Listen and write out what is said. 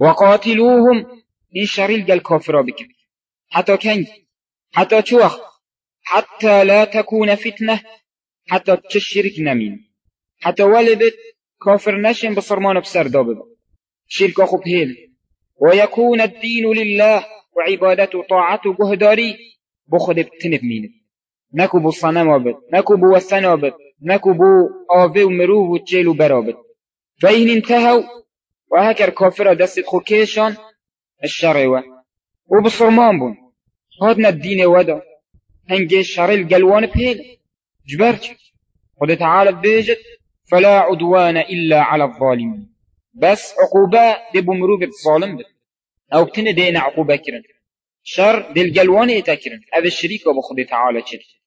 وقاتلوهم این شریل گل کافرا کنگ حتی چو وقت حتى لا تكون فتنة حتى تشرك نمين. حتى ولدت كافر نشن بصرمان بسر دابد. شرك أخو بهيل. ويكون الدين لله وعبادته طاعته قهداري بخد بتنب مين. نكو بو وابد نكو بو وابد نكو بو آوه ومروه وتجيل وبرابد فإن انتهوا وهكر كافر دست خو كيشان الشرع وبصرمان بون. هادنا الدين ودا. هنجي الشرع القلوان بهيل. جبرت. قد تعالى بيجت. فلا عدوان إلا على الظالمين. بس عقوبة دي بمروق الظالم بي. أو بتنا دينا عقوبة كرن. شر دي القلوان يتكرن. هذا الشريك وبخد تعالى كرن